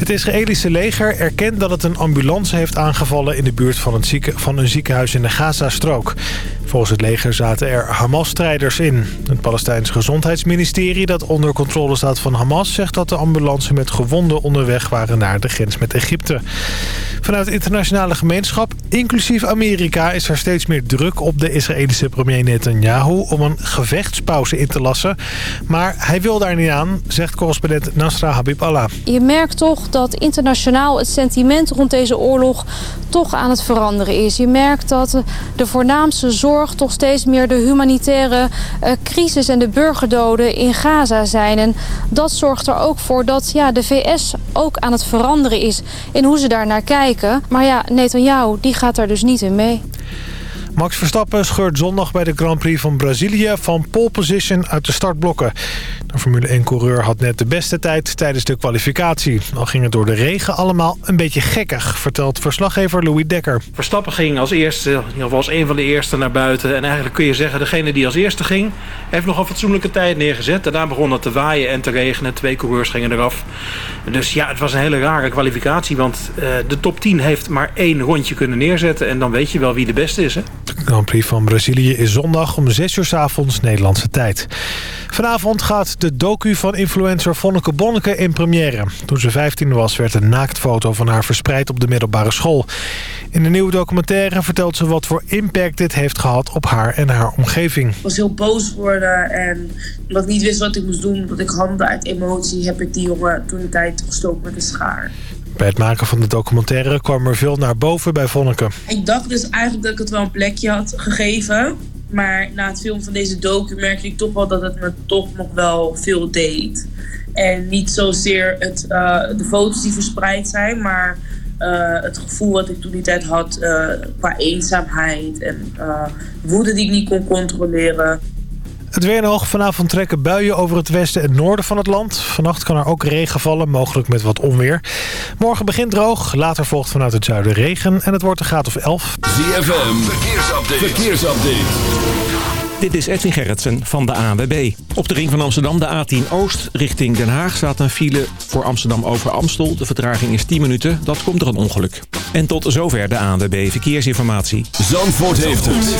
Het Israëlische leger erkent dat het een ambulance heeft aangevallen... in de buurt van een, ziekenhuis in de Gaza-strook. Volgens het leger zaten er Hamas-strijders in. Het Palestijnse Gezondheidsministerie dat onder controle staat van Hamas... zegt dat de ambulance met gewonden onderweg waren naar de grens met Egypte. Vanuit de internationale gemeenschap, inclusief Amerika... is er steeds meer druk op de Israëlische premier Netanyahu... om een gevechtspauze in te lassen. Maar hij wil daar niet aan, zegt correspondent Nasra Habib Allah. Je merkt toch dat internationaal het sentiment rond deze oorlog toch aan het veranderen is. Je merkt dat de voornaamste zorg toch steeds meer de humanitaire uh, crisis en de burgerdoden in Gaza zijn. En dat zorgt er ook voor dat ja, de VS ook aan het veranderen is in hoe ze daar naar kijken. Maar ja, Netanyahu die gaat daar dus niet in mee. Max Verstappen scheurt zondag bij de Grand Prix van Brazilië van pole position uit de startblokken. De Formule 1-coureur had net de beste tijd tijdens de kwalificatie. Al ging het door de regen allemaal een beetje gekkig, vertelt verslaggever Louis Dekker. Verstappen ging als eerste, geval als een van de eerste naar buiten. En eigenlijk kun je zeggen, degene die als eerste ging, heeft nog een fatsoenlijke tijd neergezet. Daarna begon het te waaien en te regenen. Twee coureurs gingen eraf. Dus ja, het was een hele rare kwalificatie, want uh, de top 10 heeft maar één rondje kunnen neerzetten. En dan weet je wel wie de beste is, hè? De Grand Prix van Brazilië is zondag om 6 uur s avonds Nederlandse tijd. Vanavond gaat de docu van influencer Vonneke Bonneke in première. Toen ze 15 was werd een naaktfoto van haar verspreid op de middelbare school. In de nieuwe documentaire vertelt ze wat voor impact dit heeft gehad op haar en haar omgeving. Ik was heel boos geworden en omdat ik niet wist wat ik moest doen, omdat ik handelde uit emotie, heb ik die jongen toen de tijd gestoken met een schaar. Bij het maken van de documentaire kwam er veel naar boven bij Vonneke. Ik dacht dus eigenlijk dat ik het wel een plekje had gegeven. Maar na het filmen van deze docu merkte ik toch wel dat het me toch nog wel veel deed. En niet zozeer het, uh, de foto's die verspreid zijn, maar uh, het gevoel wat ik toen die tijd had uh, qua eenzaamheid en woede die ik niet kon controleren. Het weer nog. Vanavond trekken buien over het westen en noorden van het land. Vannacht kan er ook regen vallen, mogelijk met wat onweer. Morgen begint droog, later volgt vanuit het zuiden regen... en het wordt een graad of 11. ZFM, verkeersupdate. verkeersupdate. Dit is Edwin Gerritsen van de ANWB. Op de ring van Amsterdam, de A10 Oost, richting Den Haag... staat een file voor Amsterdam over Amstel. De vertraging is 10 minuten, dat komt door een ongeluk. En tot zover de ANWB Verkeersinformatie. Zandvoort heeft het.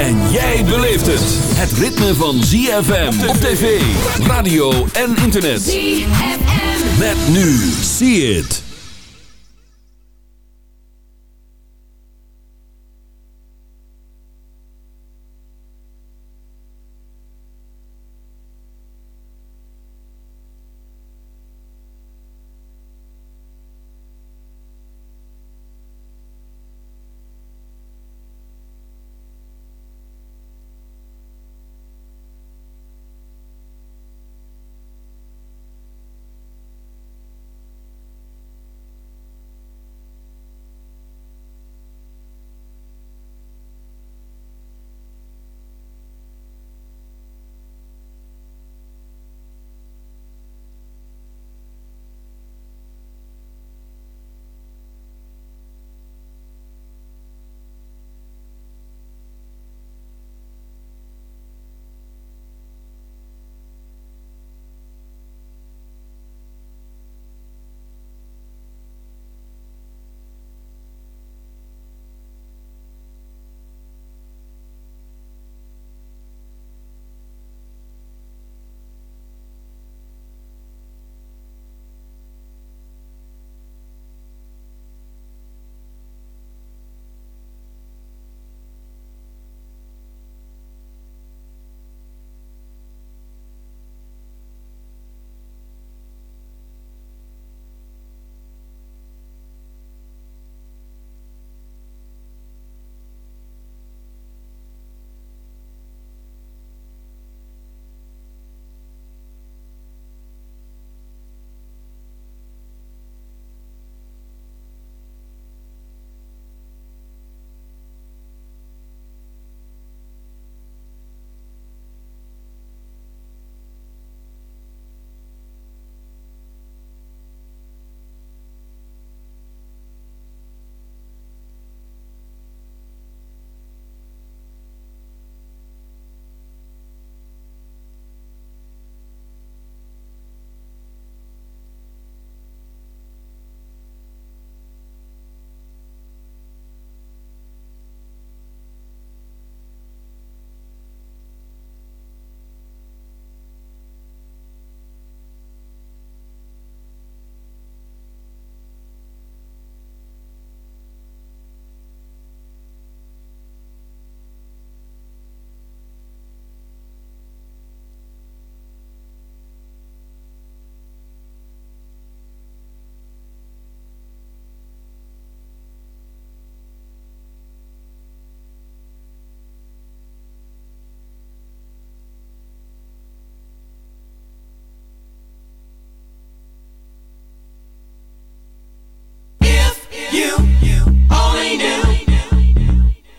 En jij beleeft het. Het ritme van ZFM op tv, radio en internet. ZFM. Met nu. See it. you only knew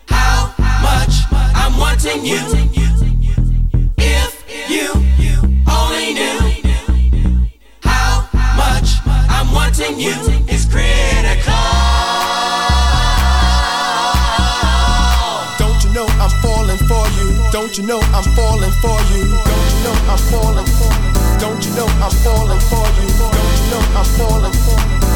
how much I'm wanting you. If you only knew how much I'm wanting you is critical. Don't you know I'm falling for you? Don't you know I'm falling for you? Don't you know I'm falling for you? Don't you know I'm falling for you? Don't you know I'm falling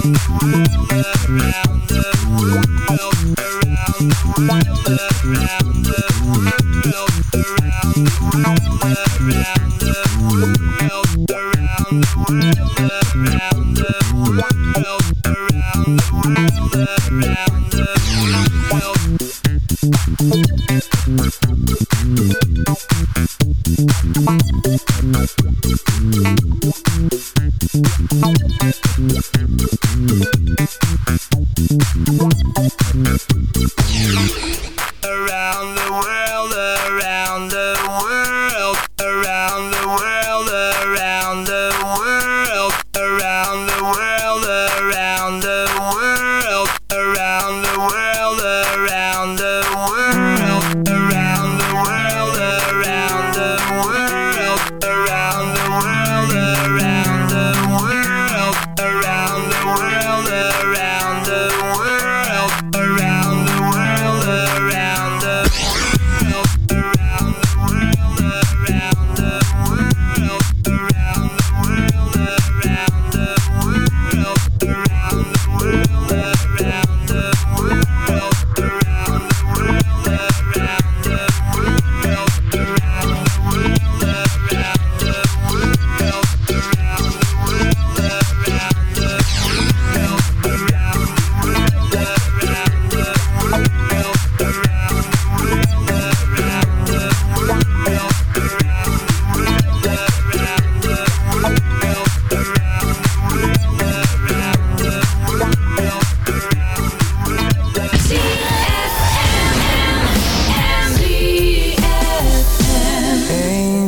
Thank you.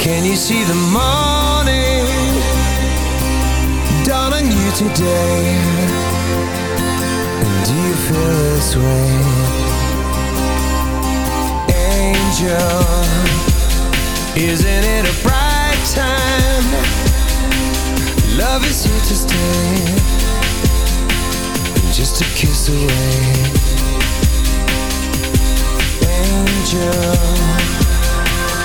can you see the morning dawn on you today? And do you feel this way? Angel, isn't it a bright time? Love is here to stay, and just a kiss away. Angel,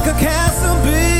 Like a castle built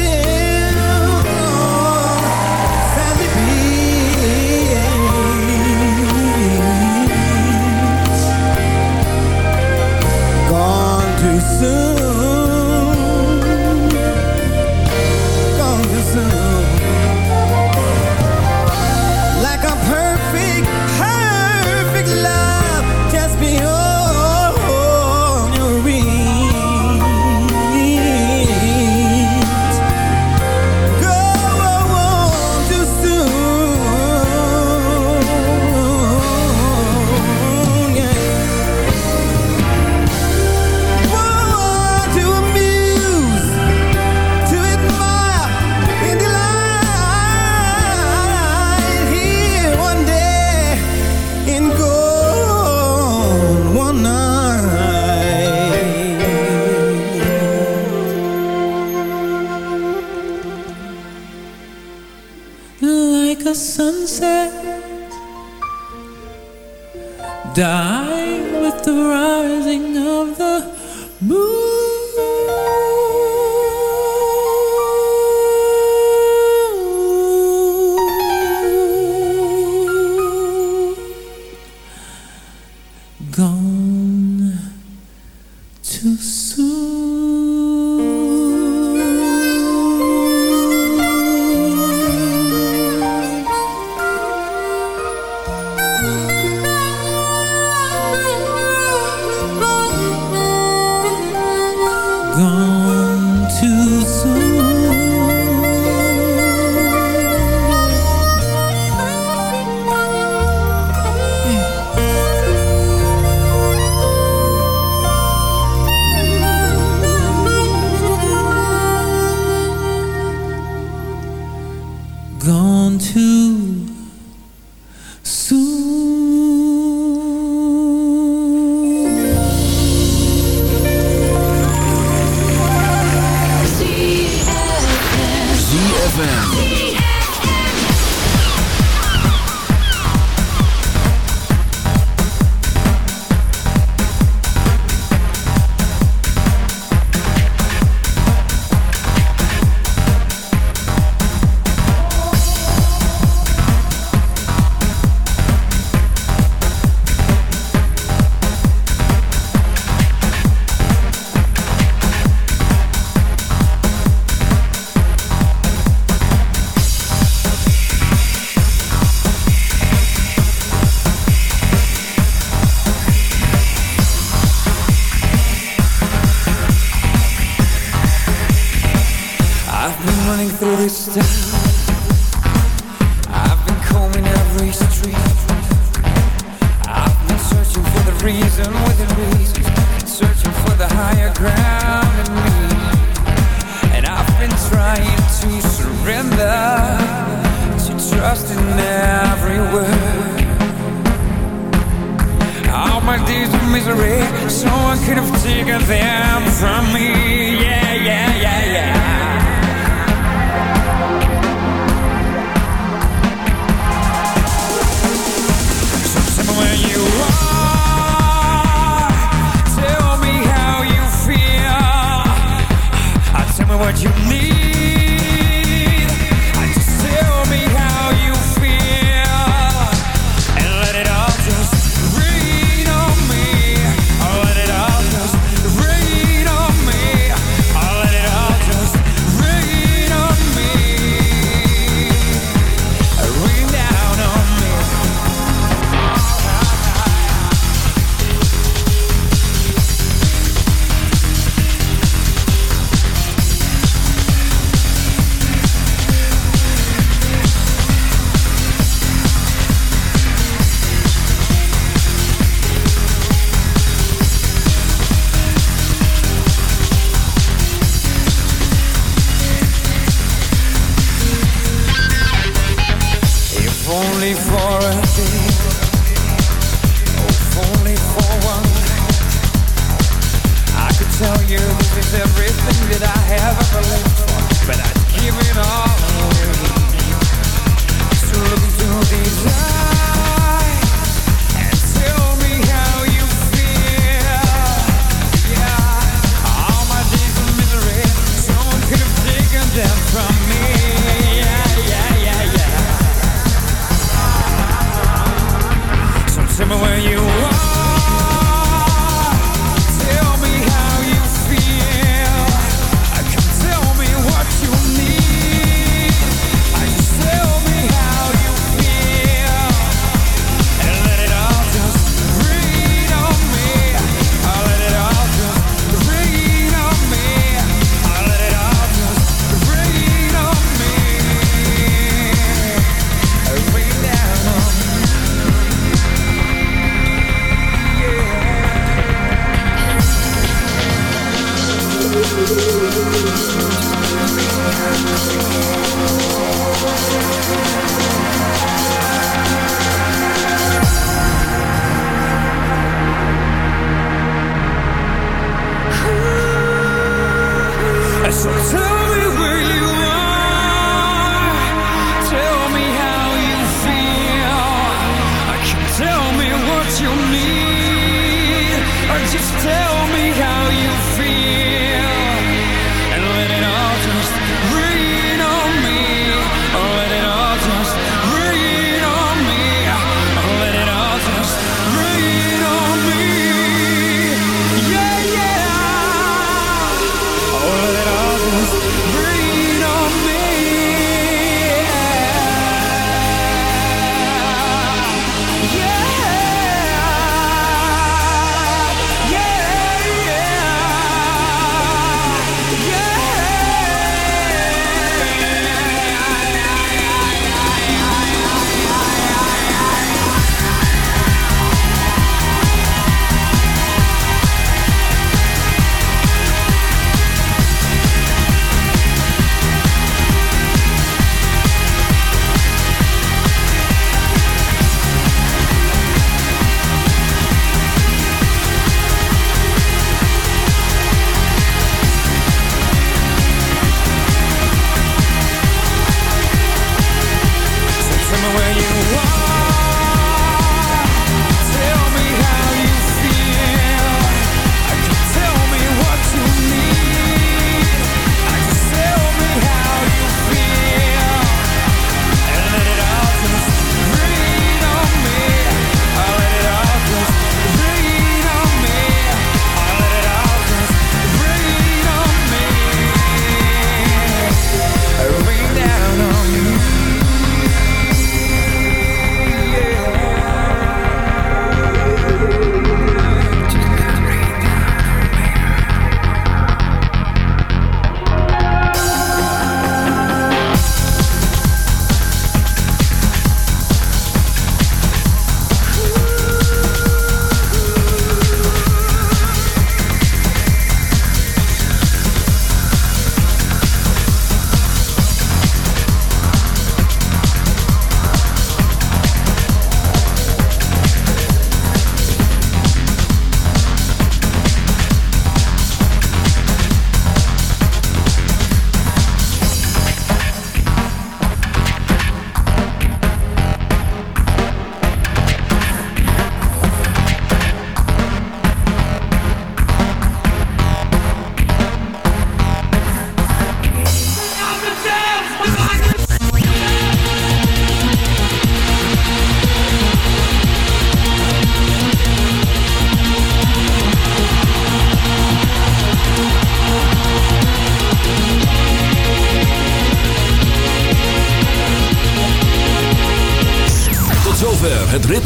you need.